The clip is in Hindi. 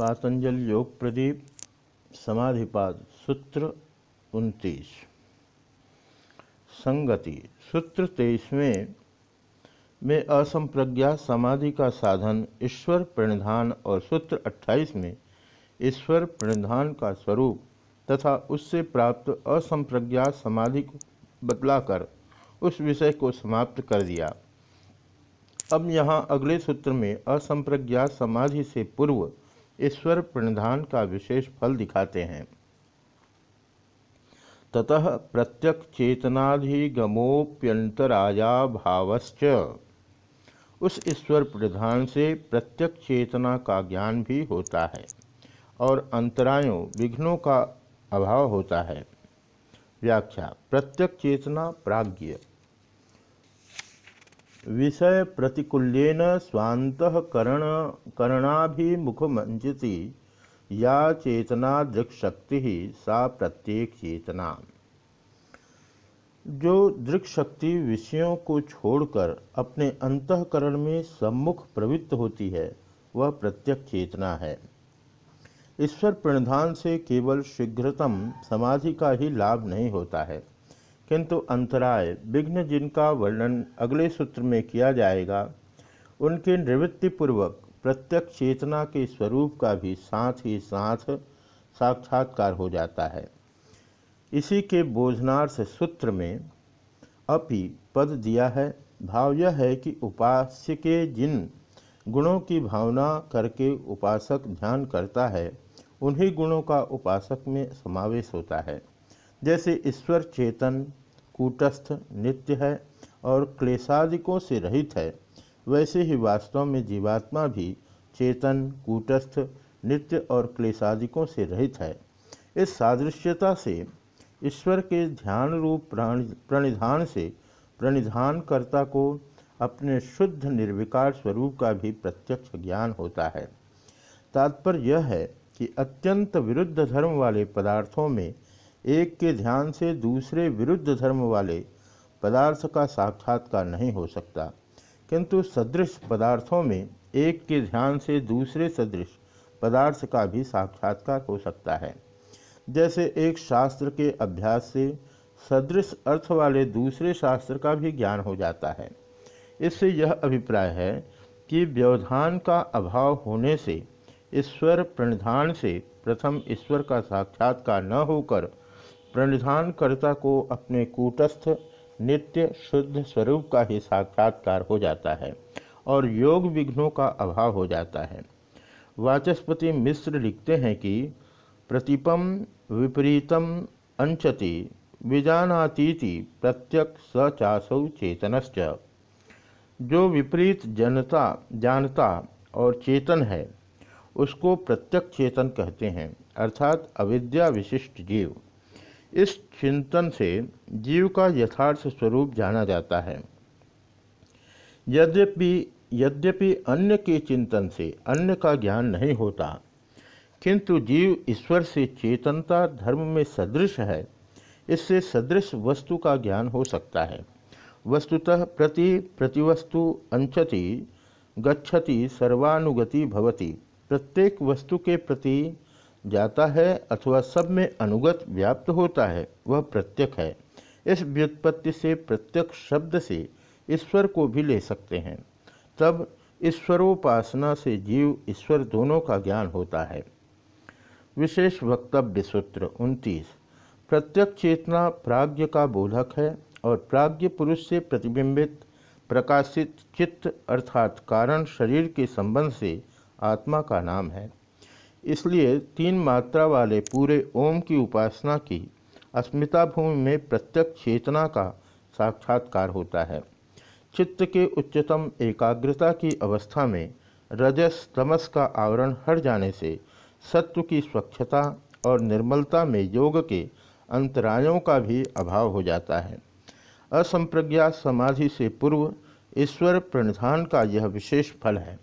पातंजल योग प्रदीप समाधिपाद, सूत्र उनतीस। संगति। सूत्र तेईसवें में असंप्रज्ञा समाधि का साधन ईश्वर प्रणिधान और सूत्र अट्ठाईस में ईश्वर प्रणिधान का स्वरूप तथा उससे प्राप्त असंप्रज्ञा समाधि को बतलाकर उस विषय को समाप्त कर दिया। अब यहाँ अगले सूत्र में असंप्रज्ञा समाधि से पूर्व ईश्वर प्रणिधान का विशेष फल दिखाते हैं। ततः प्रत्यक्ष चेतनाधिगमोप्यंतराया भावश्च उस ईश्वर प्रधान से प्रत्यक्ष चेतना का ज्ञान भी होता है और अंतरायों, विघ्नों का अभाव होता है। व्याख्या प्रत्यक्ष चेतना प्राज्ञ। विषय प्रतिकूल्यन स्वांतकरण करणाभिमुखमंजति या चेतना दृक्शक्ति सा प्रत्येक चेतना जो दृक्शक्ति विषयों को छोड़कर अपने अंतकरण में सम्मुख प्रवृत्त होती है, वह प्रत्यक्ष चेतना है। ईश्वर प्रणधान से केवल शीघ्रतम समाधि का ही लाभ नहीं होता है। किंतु अंतराय, विघ्न जिनका वर्णन अगले सूत्र में किया जाएगा, उनके निवृत्तिपूर्वक प्रत्यक्ष चेतना के स्वरूप का भी साथ ही साथ साक्षात्कार हो जाता है। इसी के बोझनार्थ सूत्र में अपि पद दिया है। भाव यह है कि उपास्य के जिन गुणों की भावना करके उपासक ध्यान करता है, उन्हीं गुणों का उपासक में समावेश होता है। जैसे ईश्वर चेतन कूटस्थ, नित्य है और क्लेशादिकों से रहित है। वैसे ही वास्तव में जीवात्मा भी चेतन, कूटस्थ, नित्य और क्लेशादिकों से रहित है। इस सादृश्यता से, ईश्वर के ध्यान रूप प्रणिधान से, प्रणिधानकर्ता को अपने शुद्ध निर्विकार स्वरूप का भी प्रत्यक्ष ज्ञान होता है। तात्पर्य यह है कि अत्यंत विरुद्ध धर्म वाले पदार्थों में एक के ध्यान से दूसरे विरुद्ध धर्म वाले पदार्थ का साक्षात्कार नहीं हो सकता। किंतु सदृश पदार्थों में एक के ध्यान से दूसरे सदृश पदार्थ का भी साक्षात्कार हो सकता है। जैसे एक शास्त्र के अभ्यास से सदृश अर्थ वाले दूसरे शास्त्र का भी ज्ञान हो जाता है। इससे यह अभिप्राय है कि व्यवधान का अभाव होने से, ईश्वर प्रणिधान से प्रथम ईश्वर का साक्षात्कार न होकर प्रणिधानकर्ता को अपने कूटस्थ, नित्य, शुद्ध स्वरूप का ही साक्षात्कार हो जाता है और योग विघ्नों का अभाव हो जाता है। वाचस्पति मिश्र लिखते हैं कि, प्रतिपम विपरीतम अंचति विजानातीति प्रत्यक सचासौ चेतनश्च। जो विपरीत जनता, जानता और चेतन है, उसको प्रत्यक चेतन कहते हैं, अर्थात अविद्या विशिष्ट जीव। इस चिंतन से जीव का यथार्थ स्वरूप जाना जाता है। यद्यपि यद्यपि अन्य के चिंतन से अन्य का ज्ञान नहीं होता, किंतु जीव ईश्वर से चेतनता धर्म में सदृश है, इससे सदृश वस्तु का ज्ञान हो सकता है। वस्तुतः प्रति प्रतिवस्तु अंचति, गच्छति सर्वानुगति भवति, प्रत्येक वस्तु के प्रति जाता है अथवा सब में अनुगत व्याप्त होता है, वह प्रत्यक है। इस व्युत्पत्ति से प्रत्यक्ष शब्द से ईश्वर को भी ले सकते हैं। तब ईश्वरोपासना से जीव, ईश्वर दोनों का ज्ञान होता है। विशेष वक्तव्य सूत्र उनतीस। प्रत्यक चेतना प्राज्ञ का बोधक है और प्राज्ञ पुरुष से प्रतिबिंबित, प्रकाशित चित्त अर्थात कारण शरीर के संबंध से आत्मा का नाम है। इसलिए तीन मात्रा वाले पूरे ओम की उपासना की अस्मिता भूमि में प्रत्यक्ष चेतना का साक्षात्कार होता है। चित्त के उच्चतम एकाग्रता की अवस्था में रजस तमस का आवरण हट जाने से सत्व की स्वच्छता और निर्मलता में योग के अंतरायों का भी अभाव हो जाता है। असंप्रज्ञात समाधि से पूर्व ईश्वर प्रणिधान का यह विशेष फल है।